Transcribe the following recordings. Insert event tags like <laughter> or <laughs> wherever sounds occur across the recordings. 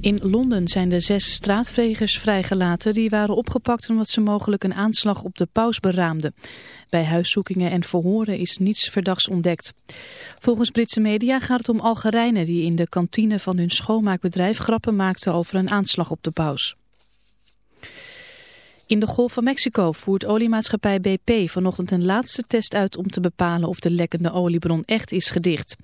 In Londen zijn de zes straatvegers vrijgelaten die waren opgepakt omdat ze mogelijk een aanslag op de paus beraamden. Bij huiszoekingen en verhoren is niets verdachts ontdekt. Volgens Britse media gaat het om Algerijnen die in de kantine van hun schoonmaakbedrijf grappen maakten over een aanslag op de paus. In de Golf van Mexico voert oliemaatschappij BP vanochtend een laatste test uit om te bepalen of de lekkende oliebron echt is gedicht.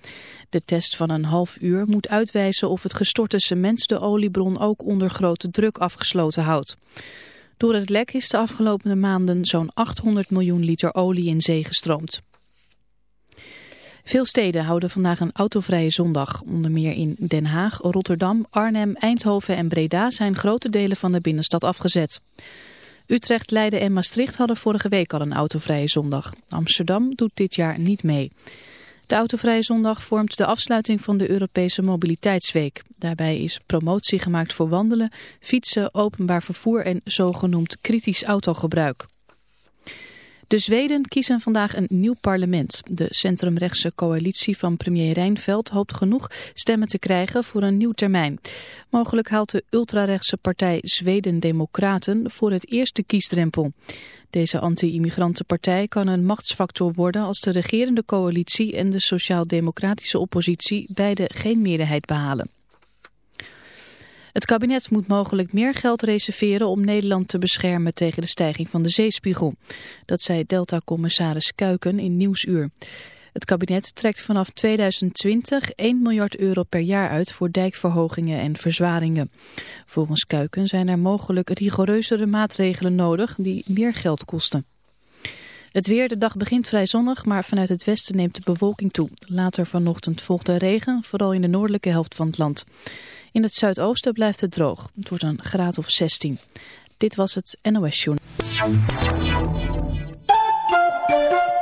De test van een half uur moet uitwijzen of het gestorte cement de oliebron ook onder grote druk afgesloten houdt. Door het lek is de afgelopen maanden zo'n 800 miljoen liter olie in zee gestroomd. Veel steden houden vandaag een autovrije zondag. Onder meer in Den Haag, Rotterdam, Arnhem, Eindhoven en Breda zijn grote delen van de binnenstad afgezet. Utrecht, Leiden en Maastricht hadden vorige week al een autovrije zondag. Amsterdam doet dit jaar niet mee. De autovrije zondag vormt de afsluiting van de Europese Mobiliteitsweek. Daarbij is promotie gemaakt voor wandelen, fietsen, openbaar vervoer en zogenoemd kritisch autogebruik. De Zweden kiezen vandaag een nieuw parlement. De centrumrechtse coalitie van premier Reinfeldt hoopt genoeg stemmen te krijgen voor een nieuw termijn. Mogelijk haalt de ultrarechtse partij Zweden Democraten voor het eerste kiesdrempel. Deze anti-immigrantenpartij kan een machtsfactor worden als de regerende coalitie en de sociaal-democratische oppositie beide geen meerderheid behalen. Het kabinet moet mogelijk meer geld reserveren om Nederland te beschermen tegen de stijging van de zeespiegel. Dat zei Delta-commissaris Kuiken in Nieuwsuur. Het kabinet trekt vanaf 2020 1 miljard euro per jaar uit voor dijkverhogingen en verzwaringen. Volgens Kuiken zijn er mogelijk rigoureuzere maatregelen nodig die meer geld kosten. Het weer, de dag begint vrij zonnig, maar vanuit het westen neemt de bewolking toe. Later vanochtend volgt er regen, vooral in de noordelijke helft van het land. In het zuidoosten blijft het droog. Het wordt een graad of 16. Dit was het NOS Journal.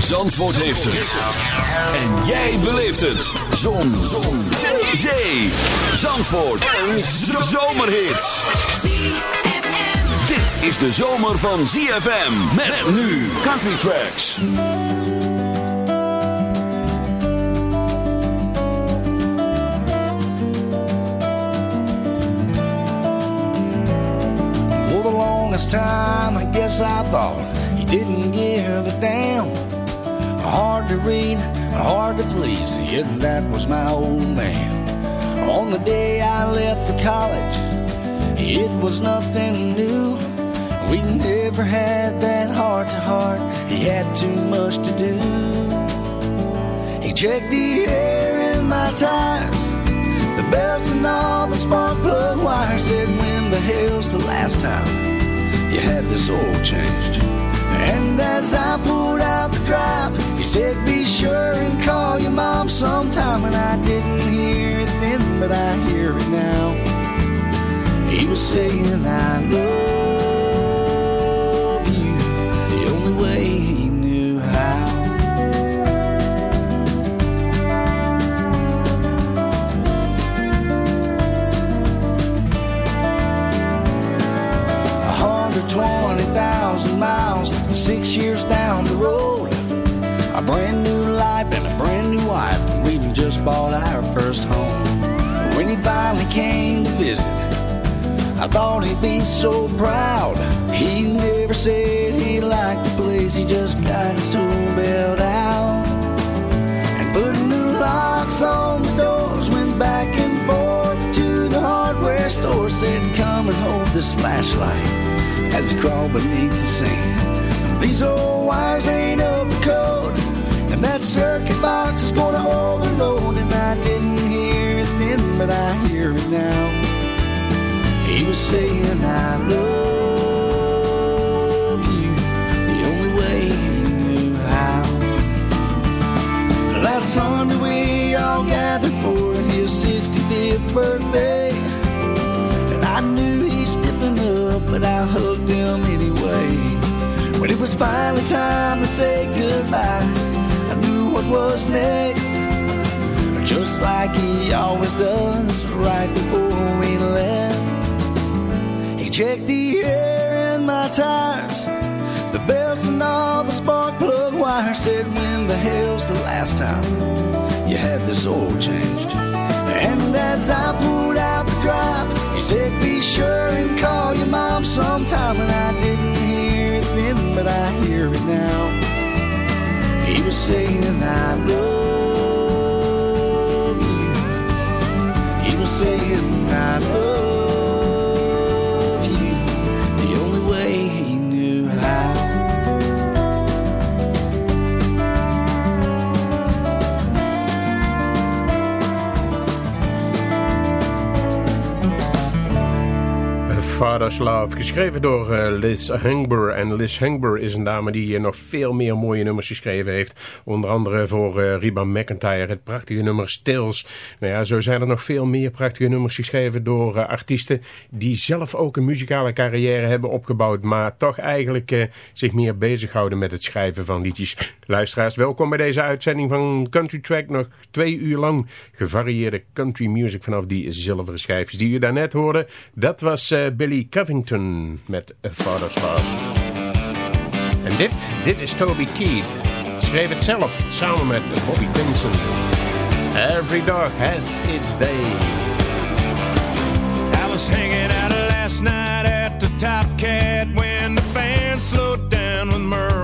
Zandvoort heeft het. En jij beleeft het. Zon. Zon. Zee. Zee. Zandvoort. Een zomerhit. Dit is de zomer van ZFM. Met nu Country Tracks. For the longest time, I guess I thought he didn't give a damn. Hard to read, hard to please, yet that was my old man. On the day I left for college, it was nothing new. We never had that heart to heart, he had too much to do. He checked the air in my tires, the belts and all the spark plug wires. Said, when the hell's the last time you had this oil changed? And as I pulled out the drive, he said, Be sure and call your mom sometime. And I didn't hear it then, but I hear it now. He was saying, I love Bought our first home. When he finally came to visit, I thought he'd be so proud. He never said he liked the place, he just got his tool belt out. And put new locks on the doors, went back and forth to the hardware store. Said, Come and hold this flashlight as he crawled beneath the sand. These old wires ain't up to code, that circuit box is gonna overload. And I didn't hear it then, but I hear it now. He was saying, I love you the only way he knew how. Last Sunday we all gathered for his 65th birthday. And I knew he's stiffened up, but I hugged him anyway. When it was finally time to say goodbye, was next. Just like he always does right before we left. He checked the air in my tires, the belts and all the spark plug wires. Said, when the hell's the last time you had this oil changed? And as I pulled out the drive, he said, be sure and call your mom sometime. And I didn't hear it then, but I hear it now. He was saying, I love you. He was saying, I love Father's Love, geschreven door eh, Liz Hengber. En Liz Hengber is een dame die eh, nog veel meer mooie nummers geschreven heeft. Onder andere voor uh, Reba McIntyre, het prachtige nummer Stills. Nou ja, zo zijn er nog veel meer prachtige nummers geschreven door artiesten die zelf ook een muzikale carrière hebben opgebouwd, maar toch eigenlijk zich meer bezighouden met het schrijven van liedjes. Luisteraars, welkom bij deze uitzending van Country Track. Nog twee uur lang gevarieerde country music vanaf die zilveren schijfjes die u daarnet hoorde. Dat was Billy Covington met A Father's Love. En dit, dit is Toby Keith. Schreef het zelf samen met Bobby Pinson. Every dog has its day. I was hanging out last night at the Top Cat when the band slowed down with Merle.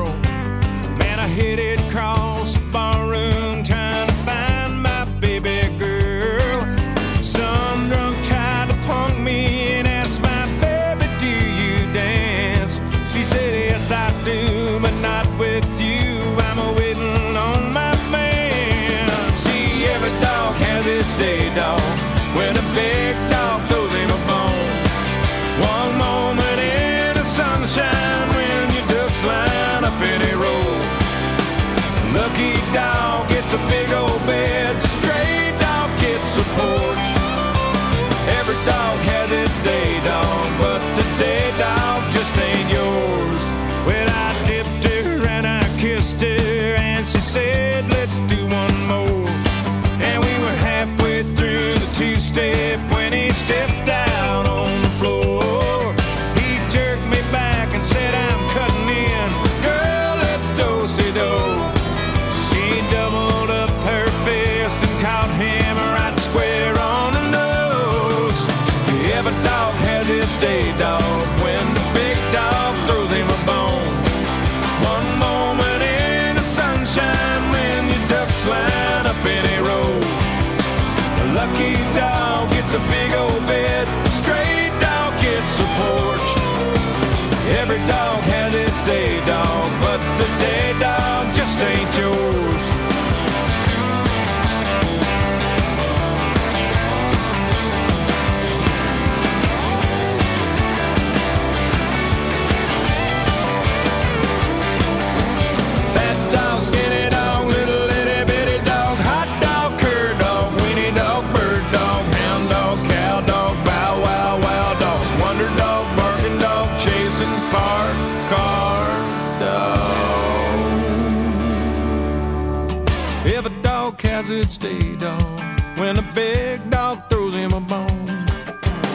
Has its day, dog. When a big dog throws him a bone.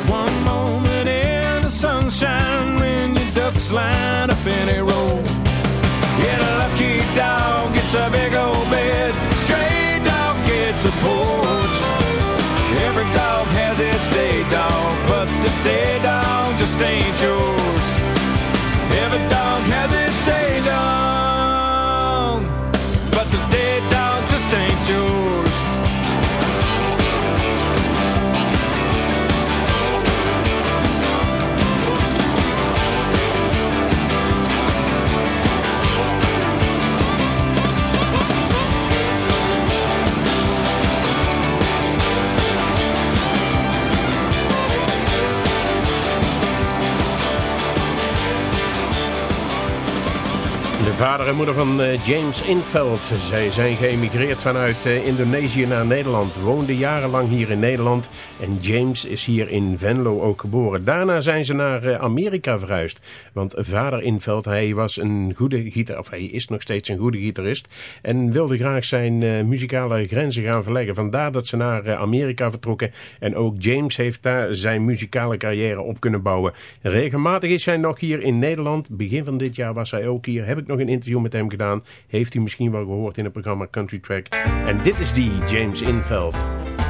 One moment in the sunshine when your ducks line up in a row. Yeah, a lucky dog gets a big old bed. Stray dog gets a porch. Every dog has its day dog, but the day dog just ain't yours. Vader en moeder van eh, James Inveld. Zij zijn geëmigreerd vanuit eh, Indonesië naar Nederland. Woonden jarenlang hier in Nederland. En James is hier in Venlo ook geboren. Daarna zijn ze naar eh, Amerika verhuisd. Want vader Inveld, hij was een goede gitarist. Of hij is nog steeds een goede gitarist. En wilde graag zijn muzikale grenzen gaan verleggen. Vandaar dat ze naar Amerika vertrokken. En ook James heeft daar zijn muzikale carrière op kunnen bouwen. Regelmatig is hij nog hier in Nederland. Begin van dit jaar was hij ook hier. Heb ik nog een interview met hem gedaan. Heeft u misschien wel gehoord in het programma Country Track. En dit is die James Inveld.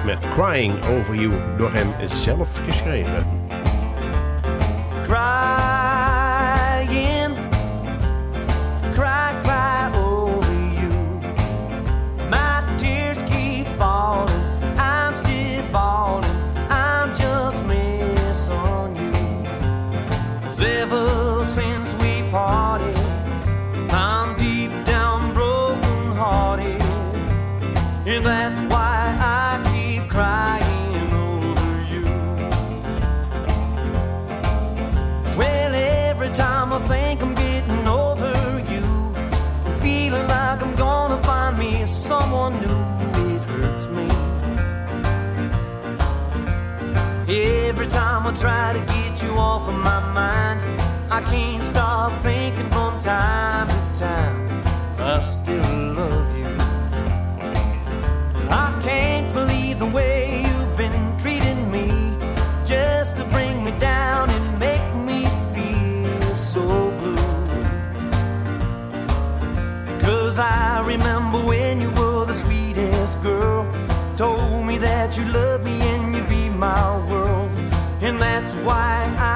Met Crying Over You. Door hem zelf geschreven. Try to get you off of my mind, I can't stop thinking from time to time. I still love you. I can't believe the way you've been treating me just to bring me down and make me feel so blue. Cause I remember when you were the sweetest girl, told me that you loved me and you'd be my why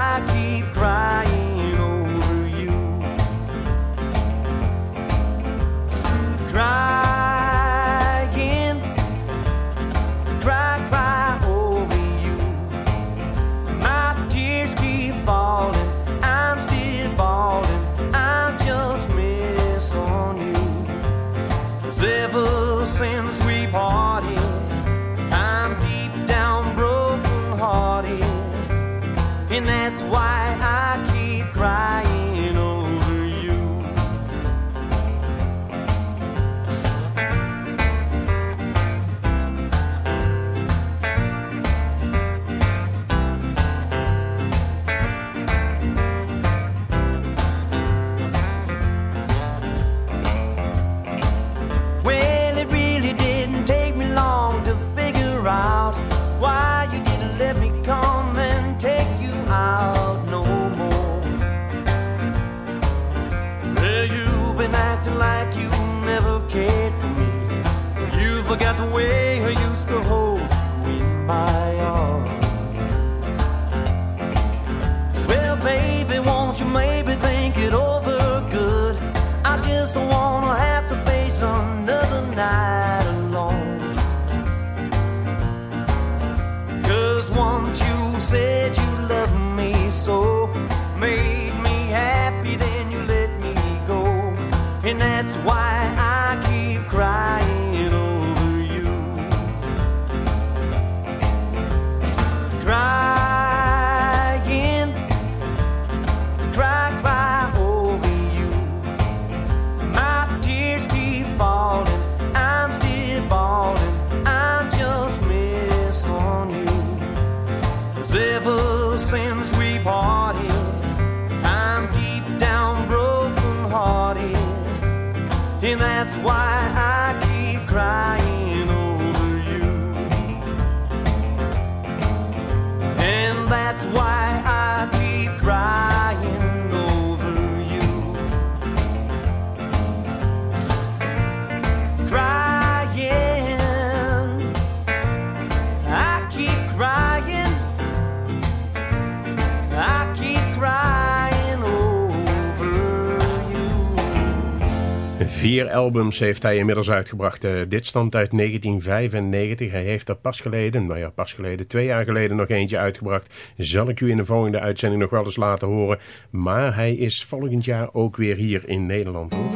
Vier albums heeft hij inmiddels uitgebracht. Eh, dit stond uit 1995. Hij heeft er pas geleden, nou ja, pas geleden, twee jaar geleden nog eentje uitgebracht. Zal ik u in de volgende uitzending nog wel eens laten horen. Maar hij is volgend jaar ook weer hier in Nederland hoor.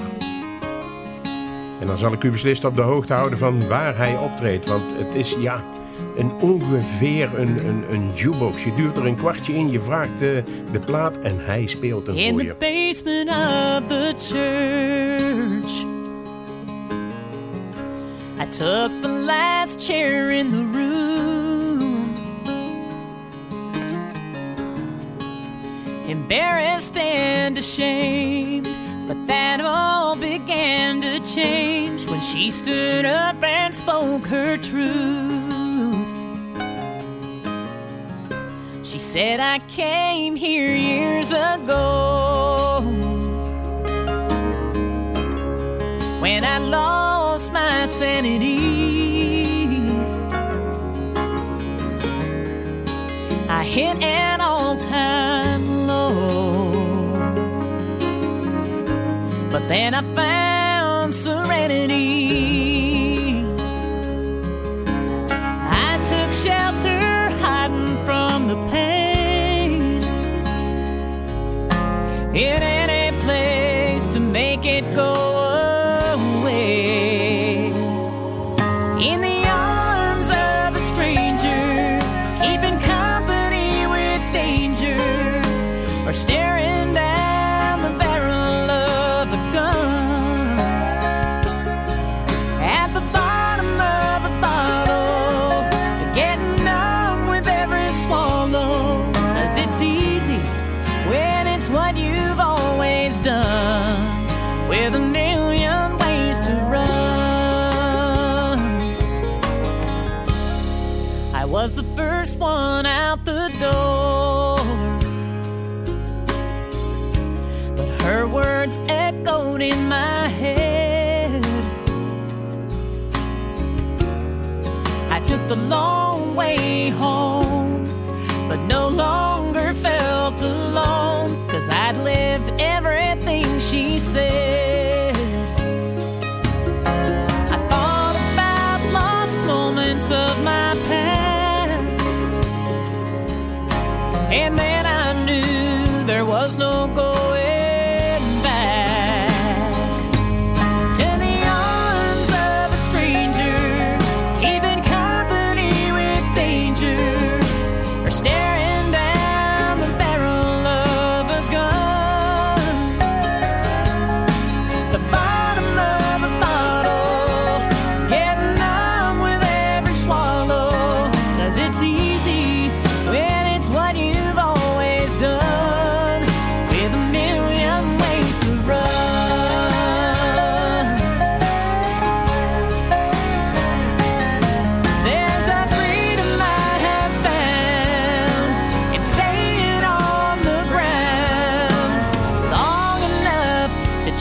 En dan zal ik u beslist op de hoogte houden van waar hij optreedt. Want het is ja, een ongeveer een, een, een jukebox. Je duurt er een kwartje in, je vraagt de, de plaat en hij speelt hem In voor the je. basement of the church, I took the last chair in the room. Embarrassed and ashamed, but that all began to change when she stood up and spoke her truth. She said, I came here years ago when I lost my sanity. Then I found serenity. The long way home, but no longer felt alone, cause I'd lived everything she said.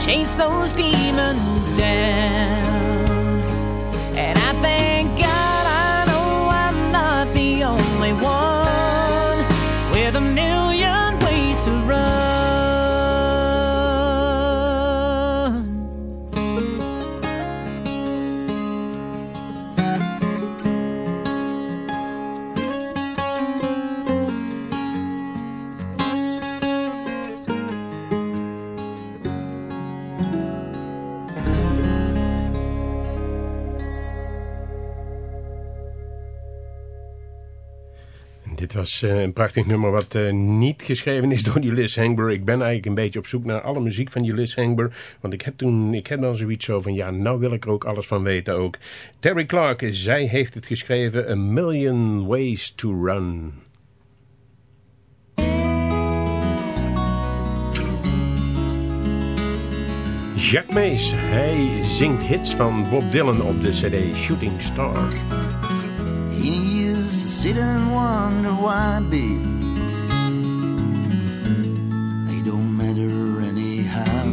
Chase those demons down. And I thank Eh, een prachtig nummer wat eh, niet geschreven is <laughs> door Liz Hangber. Ik ben eigenlijk een beetje op zoek naar alle muziek van Liz Hangber. Want ik heb toen, ik heb dan zoiets zo van, ja, nou wil ik er ook alles van weten ook. Terry Clark, zij heeft het geschreven, A Million Ways to Run. Jack Mees, hij zingt hits van Bob Dylan op de cd Shooting Star. He used to sit and wonder why, babe. They don't matter anyhow.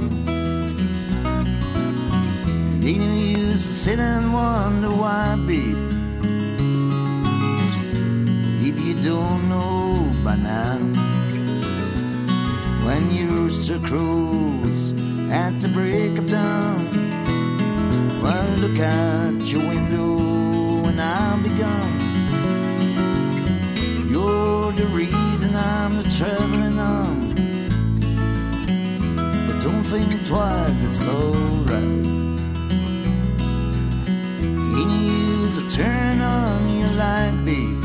He used to sit and wonder why, babe. If you don't know by now, when your rooster crows at the break of dawn, well, look out your window and I'll be gone. You're the reason I'm traveling on. But don't think twice, it's alright. Any use a turn on your light, babe.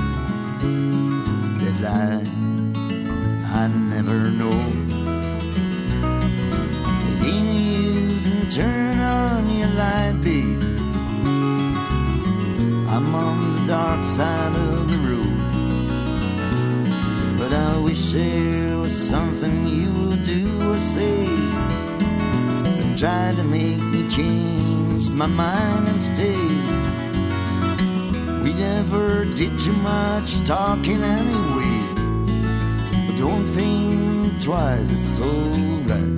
To make me change my mind and stay. We never did too much talking anyway. But don't think twice, it's alright.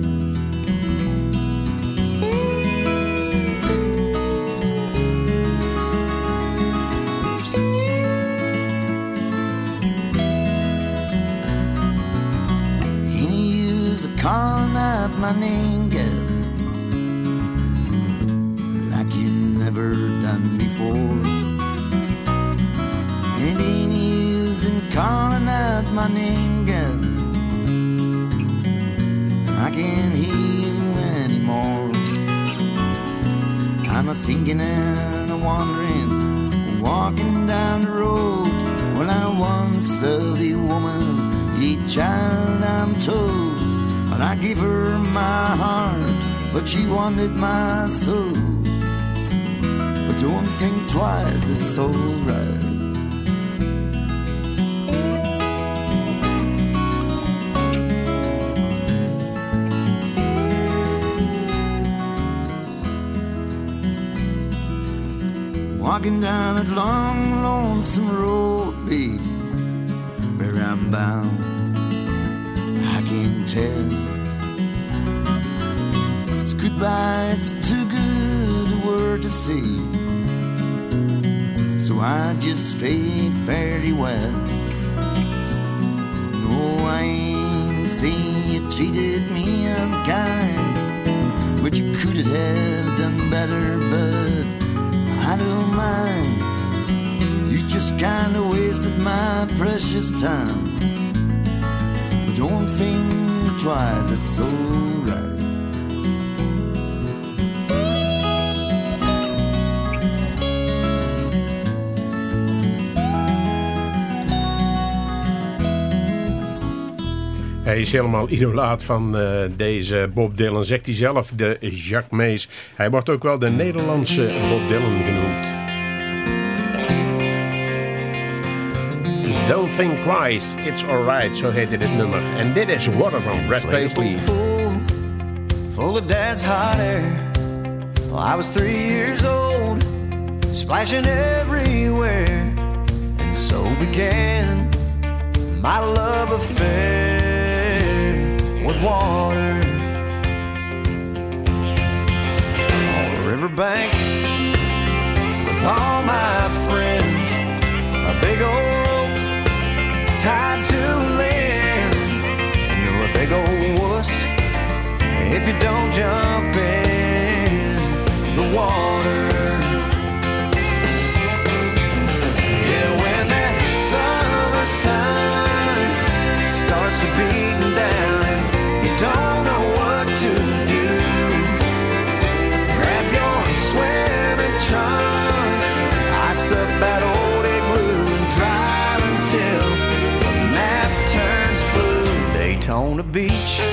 My name, before. It ain't use in calling out my name, girl. I can't hear you anymore. I'm a thinking and a wandering, walking down the road. Well, I once loved a woman, a child, I'm told. And I gave her my heart, but she wanted my soul. Don't think twice, it's alright. Walking down that long, lonesome road, babe, where I'm bound, I can tell. It's goodbye, it's too good a word to say. I just say fairly well. No, I ain't saying you treated me unkind, but you could have done better, but I don't mind. You just kinda wasted my precious time. But don't think twice, it's alright. Hij is helemaal <laughs> idolaat van eh, deze Bob Dylan, zegt hij zelf, de Jacques Mees. Hij wordt ook wel de Nederlandse Bob Dylan genoemd. Don't think twice, it's alright, zo heette dit nummer. En dit is Water van Brad Paisley. full of dad's hot I was three years old, splashing everywhere, and so began my love affair with water. On the riverbank with all my friends, a big old rope tied to land, and you're a big old wuss if you don't jump in the water. Yeah, when that summer sun starts to beat down, blue. Beach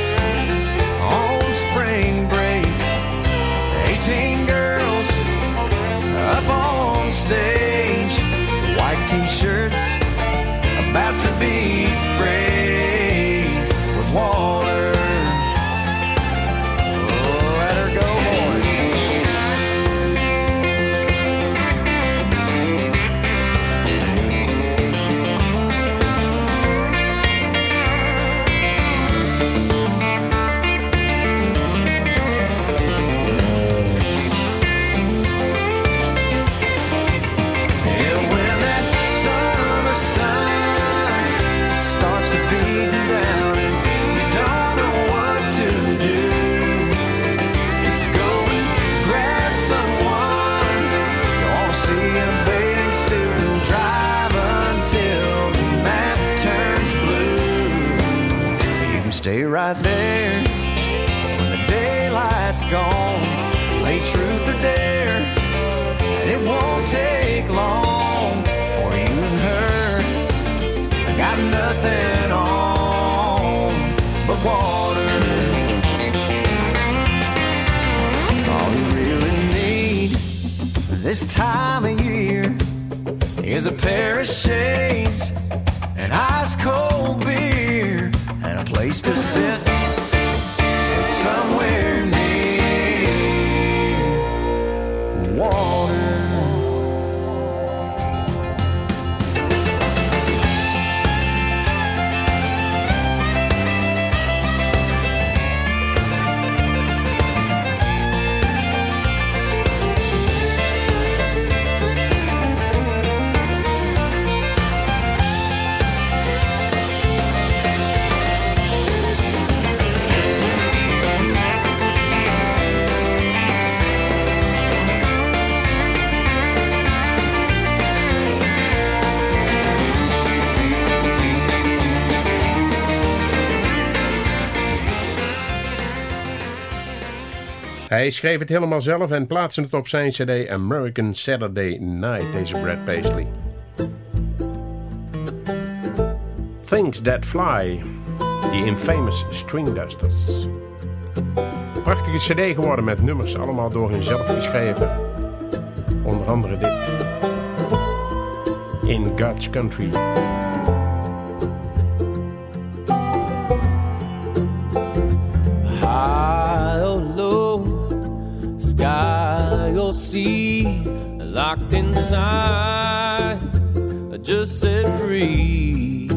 this time of year is a pair of shades, an ice cold beer, and a place to sit somewhere Hij schreef het helemaal zelf en plaatste het op zijn cd American Saturday Night, deze Brad Paisley. Things That Fly, die infamous String Dusters. Prachtige cd geworden met nummers, allemaal door hunzelf geschreven. Onder andere dit. In God's Country. Sea, locked inside, just set free.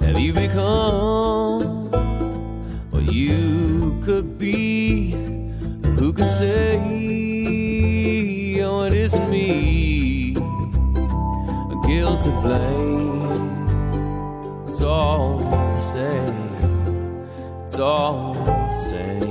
Have you become what you could be? Who can say, oh, it isn't me? Guilt to blame, it's all the same. It's all the same.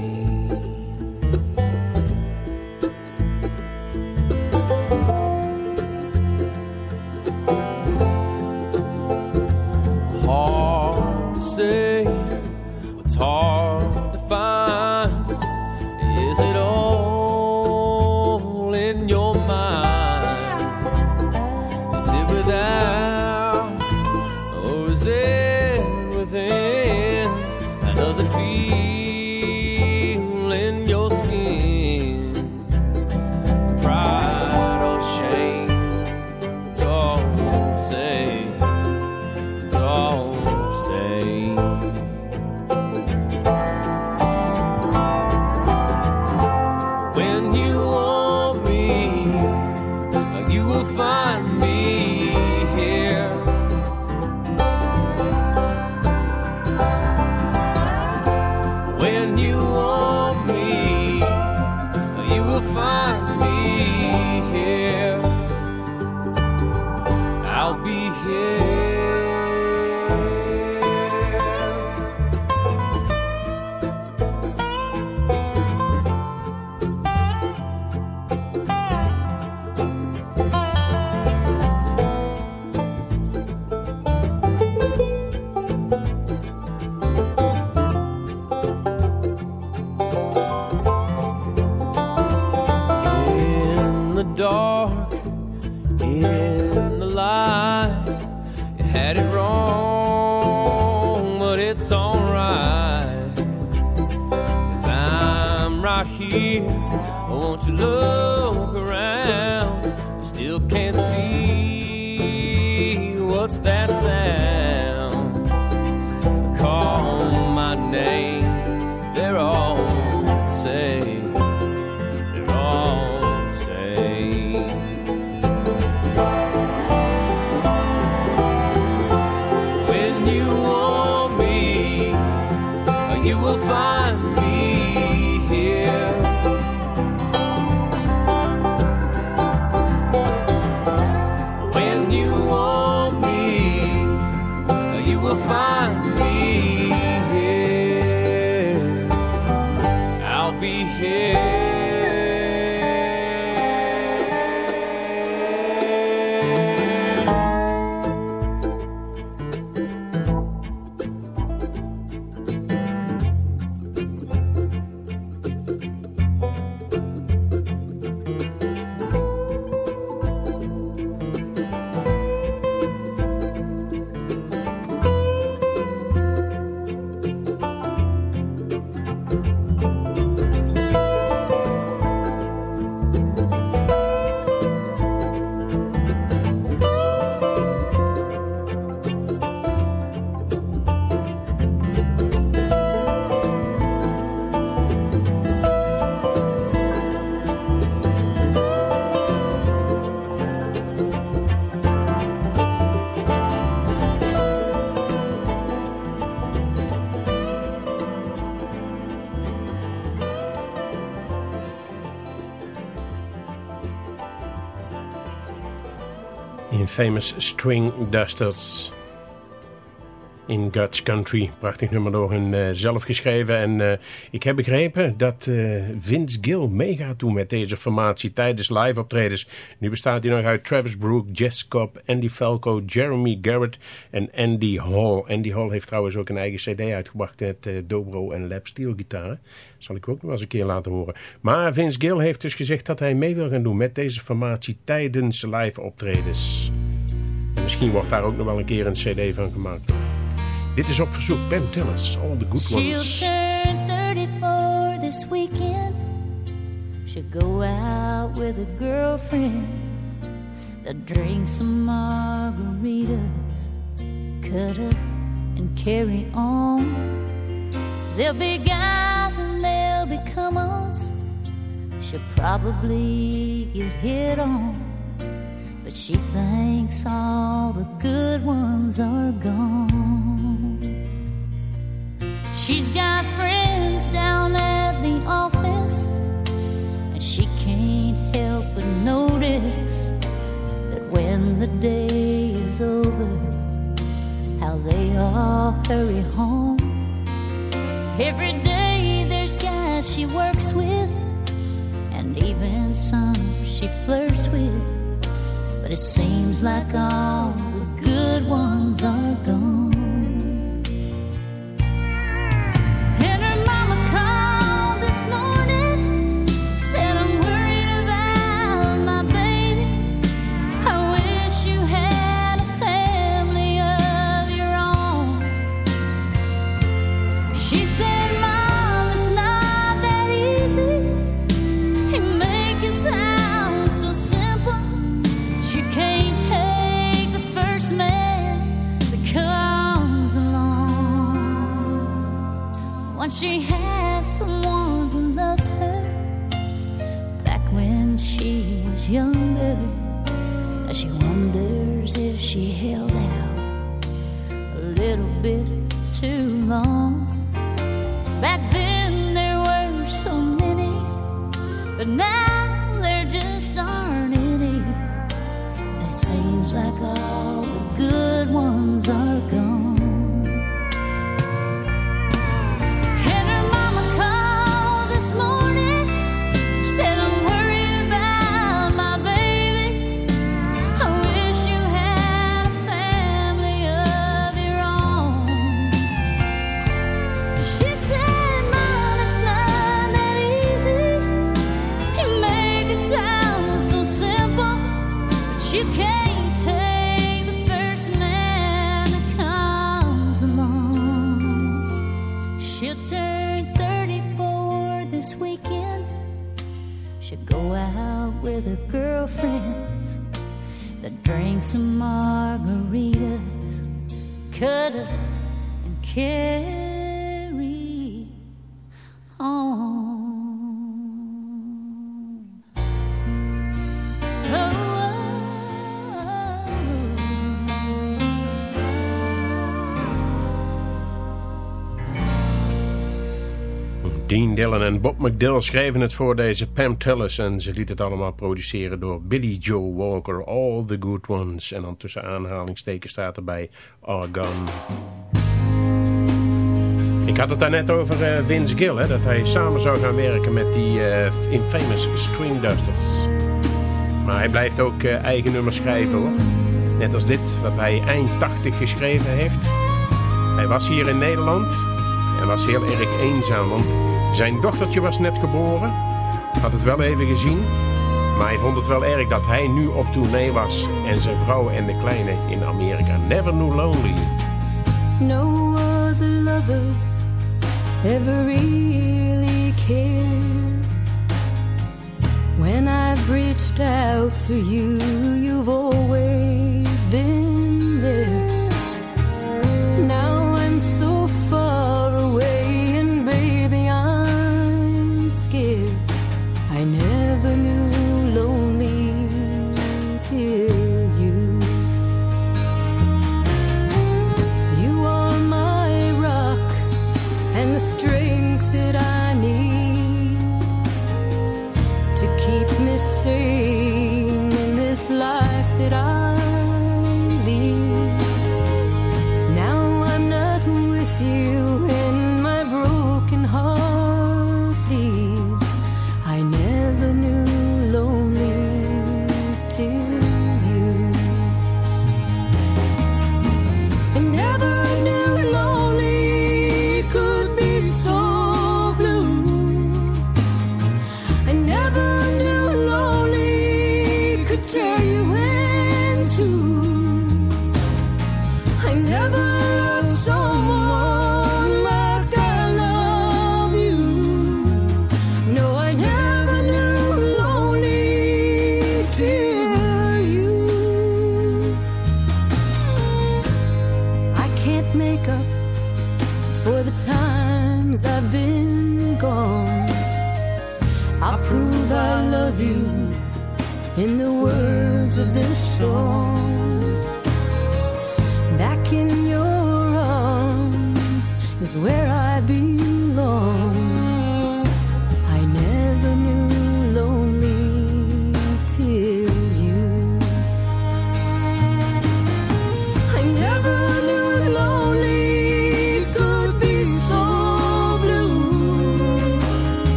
Infamous String Dusters. In God's Country. Prachtig nummer door hun uh, zelf geschreven. En uh, ik heb begrepen dat uh, Vince Gill meegaat doen met deze formatie tijdens live optredens. Nu bestaat hij nog uit Travis Brook, Jess Cobb, Andy Falco, Jeremy Garrett en Andy Hall. Andy Hall heeft trouwens ook een eigen cd uitgebracht met dobro en lap steel gitaren. Zal ik ook nog eens een keer laten horen. Maar Vince Gill heeft dus gezegd dat hij mee wil gaan doen met deze formatie tijdens live optredens. En misschien wordt daar ook nog wel een keer een cd van gemaakt. Dit is op verzoek Pam Tillis, All the Good She'll Ones. turn 34 this weekend. She'll go out with her girlfriends. They'll drink some margaritas, cut up and carry on. There'll be guys and there'll be come-ons. She'll probably get hit on. But she thinks all the good ones are gone. She's got friends down at the office, and she can't help but notice that when the day is over, how they all hurry home. Every day there's guys she works with, and even some she flirts with. But it seems like all the good ones are gone. Once she had someone who loved her back when she was younger. Now she wonders if she held out a little bit too long. Back then there were so many, but now there just aren't any. It seems like all Dillon en Bob McDill schreven het voor deze Pam Tillis en ze liet het allemaal produceren door Billy Joe Walker, All the Good Ones. En dan tussen aanhalingstekens staat erbij Argon. Ik had het daarnet over eh, Vince Gill, hè, dat hij samen zou gaan werken met die eh, infamous String Dusters. Maar hij blijft ook eh, eigen nummers schrijven hoor. Net als dit, wat hij eind 80 geschreven heeft. Hij was hier in Nederland en was heel erg eenzaam, want zijn dochtertje was net geboren. Had het wel even gezien, maar hij vond het wel erg dat hij nu op tournee was en zijn vrouw en de kleine in Amerika. Never knew lonely. No other lover ever really cared. When I've reached out for you, you've always been there.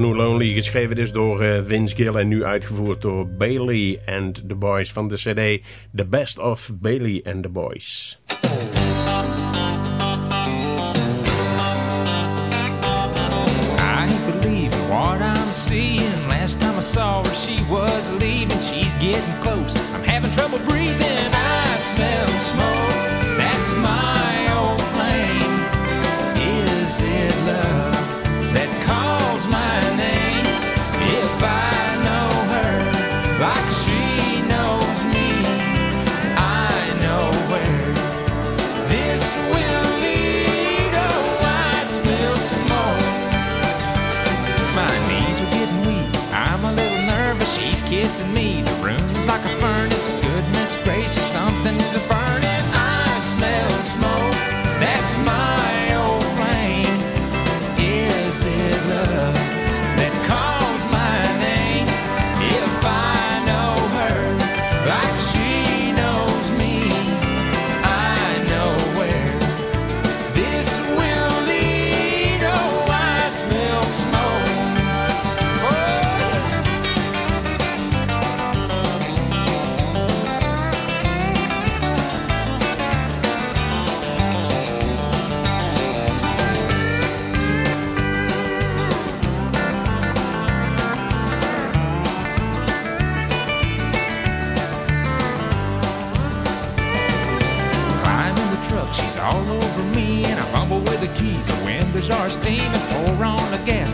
No Lonely, geschreven is door eh, Vince Gill en nu uitgevoerd door Bailey and the Boys van de CD The Best of Bailey and the Boys. I believe what I'm seeing. Last time I saw her, she was leaving. She's getting close. I'm having trouble breathing. I smell smoke. That's my chasing me. truck, she's all over me. And I fumble with the keys, The windows are steaming. Pour on the gas,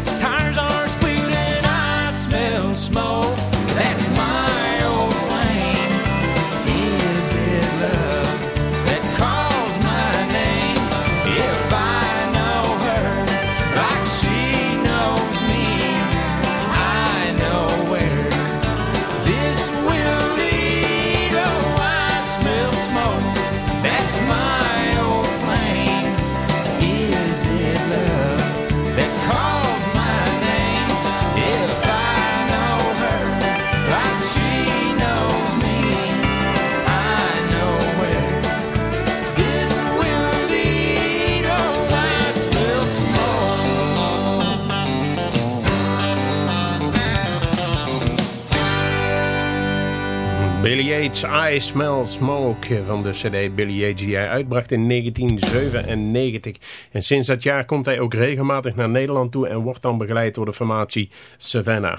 I Smell Smoke van de cd Billy Yates die hij uitbracht in 1997. En sinds dat jaar komt hij ook regelmatig naar Nederland toe en wordt dan begeleid door de formatie Savannah.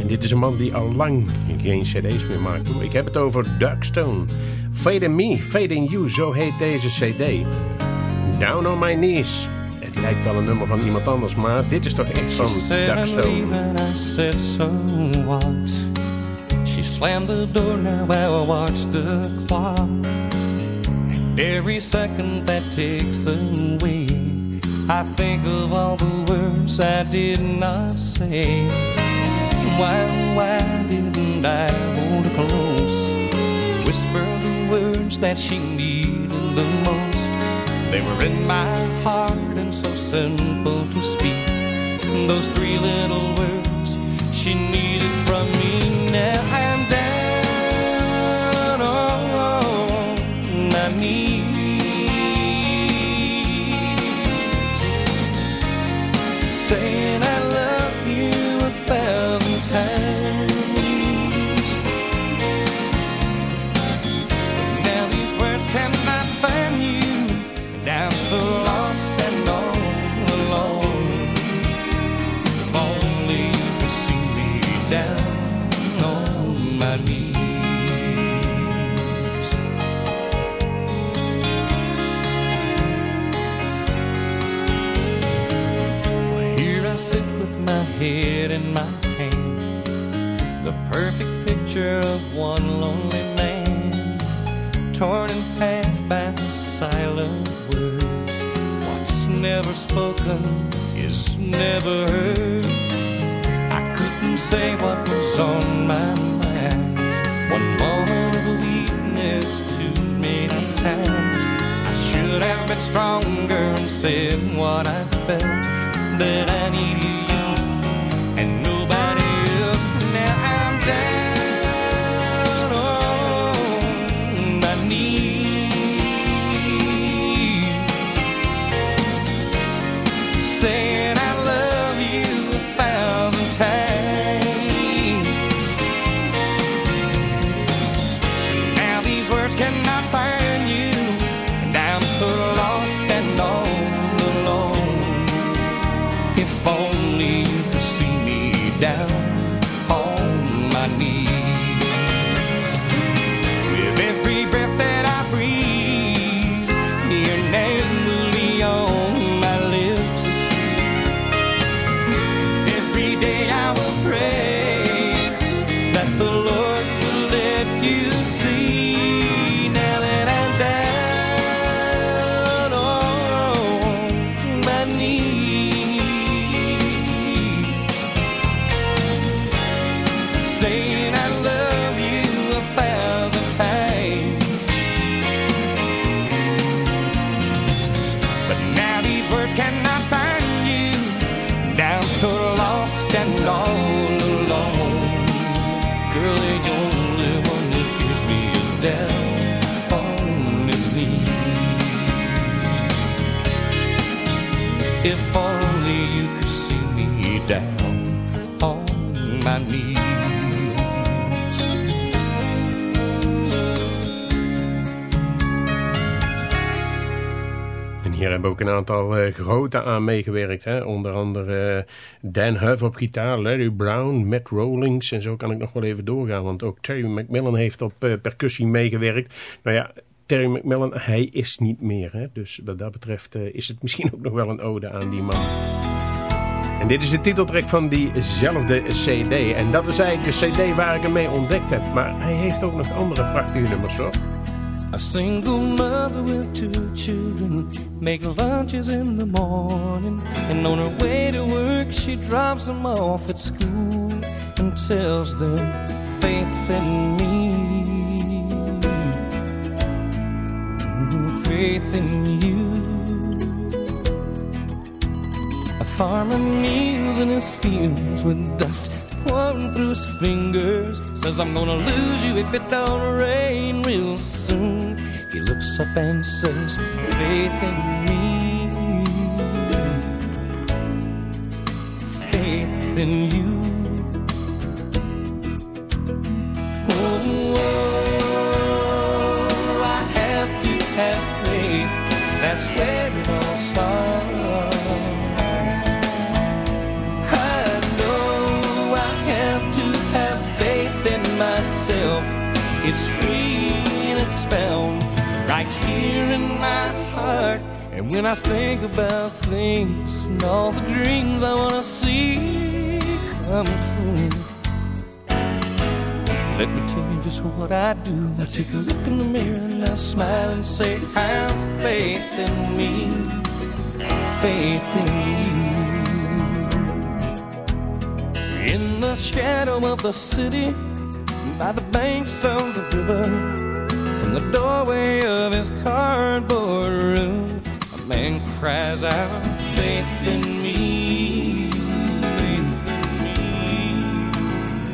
En dit is een man die al lang geen cd's meer maakt. Ik heb het over Doug Stone. Fade in Me, Fade in You, zo heet deze cd. Down on My Knees. Het lijkt wel een nummer van iemand anders, maar dit is toch echt van Doug slammed the door, now I watch the clock. And every second that takes away, I think of all the words I did not say. Why, why didn't I hold her close? Whisper the words that she needed the most. They were in my heart and so simple to speak. Those three little words een aantal eh, grote aan meegewerkt. Hè? Onder andere eh, Dan Huff op gitaar, Larry Brown, Matt Rollings. En zo kan ik nog wel even doorgaan. Want ook Terry McMillan heeft op eh, percussie meegewerkt. Nou ja, Terry McMillan, hij is niet meer. Hè? Dus wat dat betreft is het misschien ook nog wel een ode aan die man. En dit is de titeltrack van diezelfde cd. En dat is eigenlijk de cd waar ik hem mee ontdekt heb. Maar hij heeft ook nog andere prachtige nummers hoor. A single mother with two children make lunches in the morning, and on her way to work she drops them off at school and tells them faith in me, faith in you. A farmer kneels in his fields with dust pouring through his fingers. Says, I'm gonna lose you if it don't rain real soon. He looks up and says, Faith in me, faith in you. And I think about things and all the dreams I wanna see come true. Let me tell you just what I do. I take a look in the mirror and I smile and say, Have faith in me, faith in you. In the shadow of the city, by the banks of the river, from the doorway of his cardboard room, man cries out, Faith in me,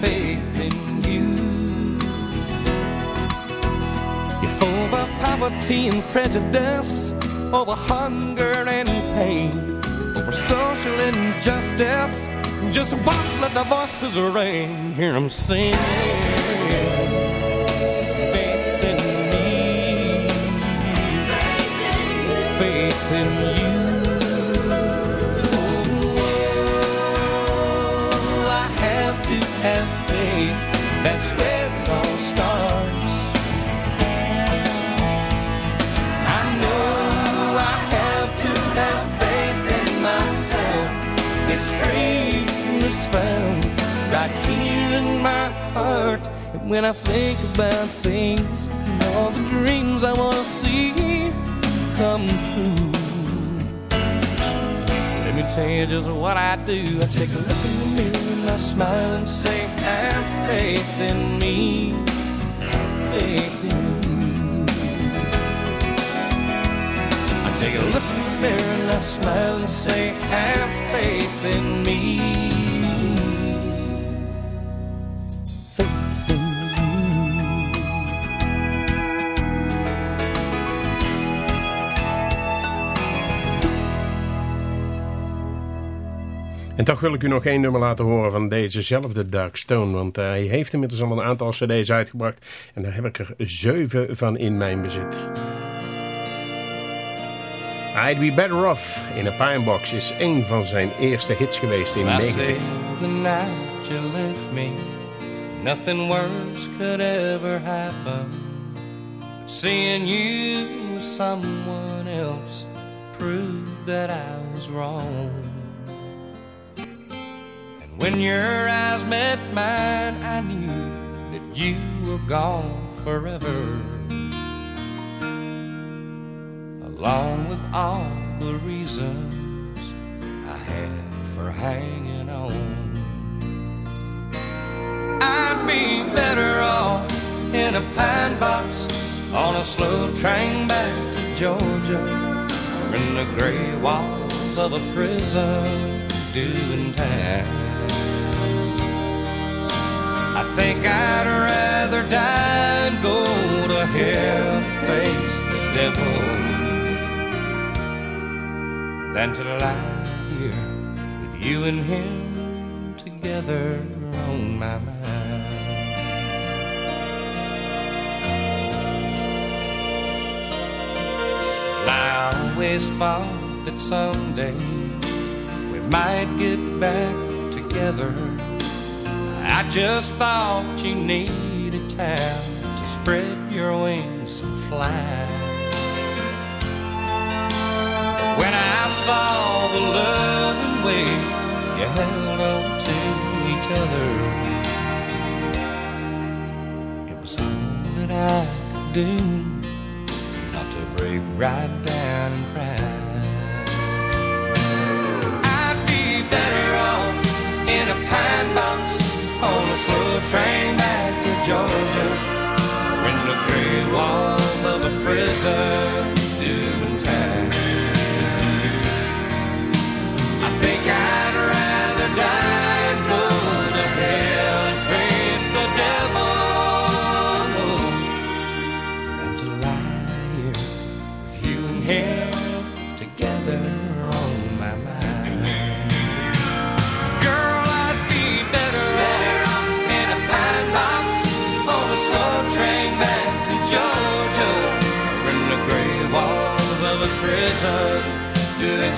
faith in in you. If over poverty and prejudice, over hunger and pain, over social injustice, just watch let the voices ring. Hear them sing. Faith in you. Oh, I have to have faith. That's where it all starts. I know I have to have faith in myself. It's it's found right here in my heart. And when I think about things and all the dreams I want to see come true. Let me tell you just what I do. I take a look in the mirror and I smile and say, Have faith in me, faith in you. I take a look in the mirror and I smile and say, Have faith in me. En toch wil ik u nog één nummer laten horen van dezezelfde Dark Stone. Want hij heeft inmiddels al een aantal cd's uitgebracht. En daar heb ik er zeven van in mijn bezit. I'd Be Better Off in a Pine Box is één van zijn eerste hits geweest in I 19... say the night you left me, nothing worse could ever happen. Seeing you with someone else proved that I was wrong. And when your eyes met mine, I knew that you were gone forever. Along with all the reasons I had for hanging on. I'd be better off in a pine box on a slow train back to Georgia or in the gray walls of a prison doing time. Think I'd rather die and go to hell face the devil than to lie here with you and him together on my mind. I always thought that someday we might get back together. I just thought you needed time to spread your wings and fly. When I saw the loving way you held on to each other, it was all that I could do not to break right down and cry. Slow train back to Georgia, or in the gray walls of a prison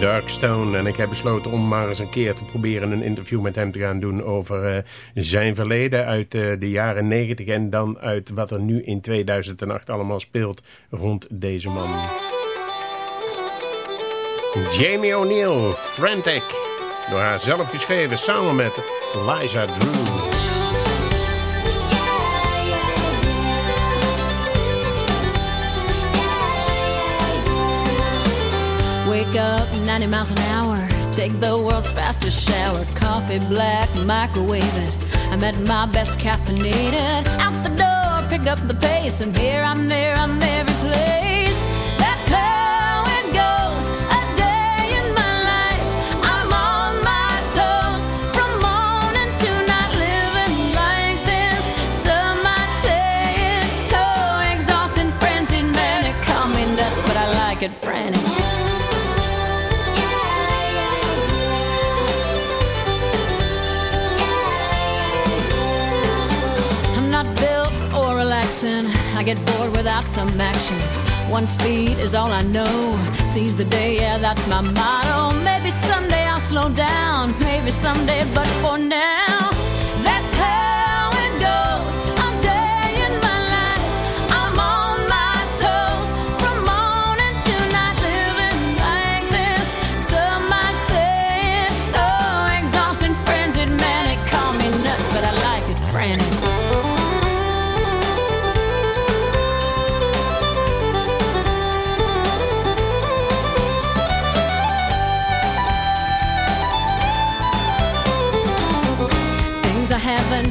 Darkstone. En ik heb besloten om maar eens een keer te proberen een interview met hem te gaan doen over eh, zijn verleden uit eh, de jaren 90 en dan uit wat er nu in 2008 allemaal speelt rond deze man. Jamie O'Neill, Frantic. Door haar zelf geschreven samen met Liza Drew. Wake up 90 miles an hour. Take the world's fastest shower. Coffee black, microwave it. I'm at my best caffeinated. Out the door, pick up the pace. I'm here, I'm there, I'm every place. That's how it goes. A day in my life. I'm on my toes. From morning to night, living like this. Some might say it's so exhausting, frenzied, manic. Call me nuts, but I like it frantic. Relaxing. I get bored without some action. One speed is all I know. Seize the day, yeah, that's my motto. Maybe someday I'll slow down. Maybe someday, but for now,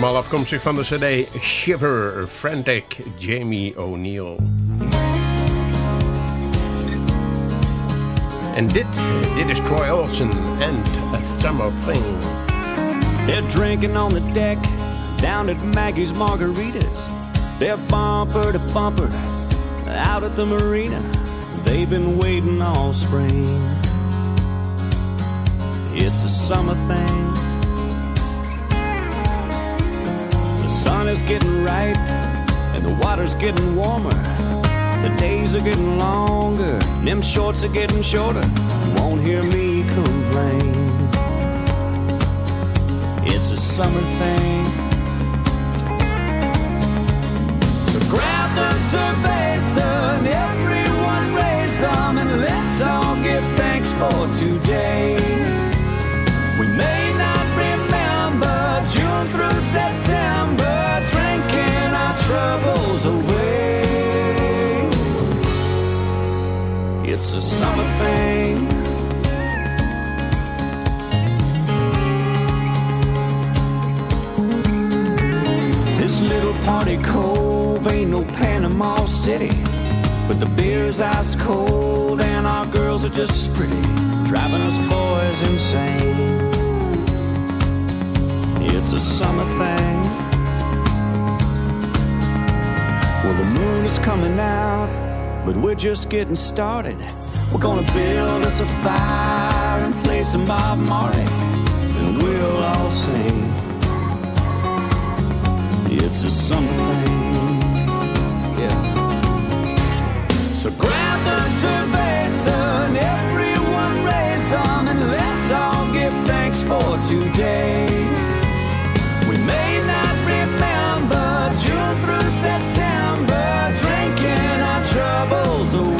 Allemaal afkomstig van de cd Shiver, Frantic, Jamie O'Neal. En dit, dit is Troy Olsen and A Summer Thing. They're drinking on the deck down at Maggie's Margaritas. They're bumper to bumper out at the marina. They've been waiting all spring. It's a summer thing. Sun is getting ripe and the water's getting warmer. The days are getting longer, and them shorts are getting shorter. You won't hear me complain. It's a summer thing. So grab the cerveza and everyone raise them and let's all give thanks for today. Through September, drinking our troubles away. It's a summer thing. This little party cove ain't no Panama City. But the beer's ice cold and our girls are just as pretty, driving us boys insane. It's a summer thing. Well, The moon is coming out, but we're just getting started. We're gonna build us a fire and play some Bob Marley, and we'll all sing. It's a summer thing, yeah. So grab the cerveza and everyone raise on and let's all give thanks for today. so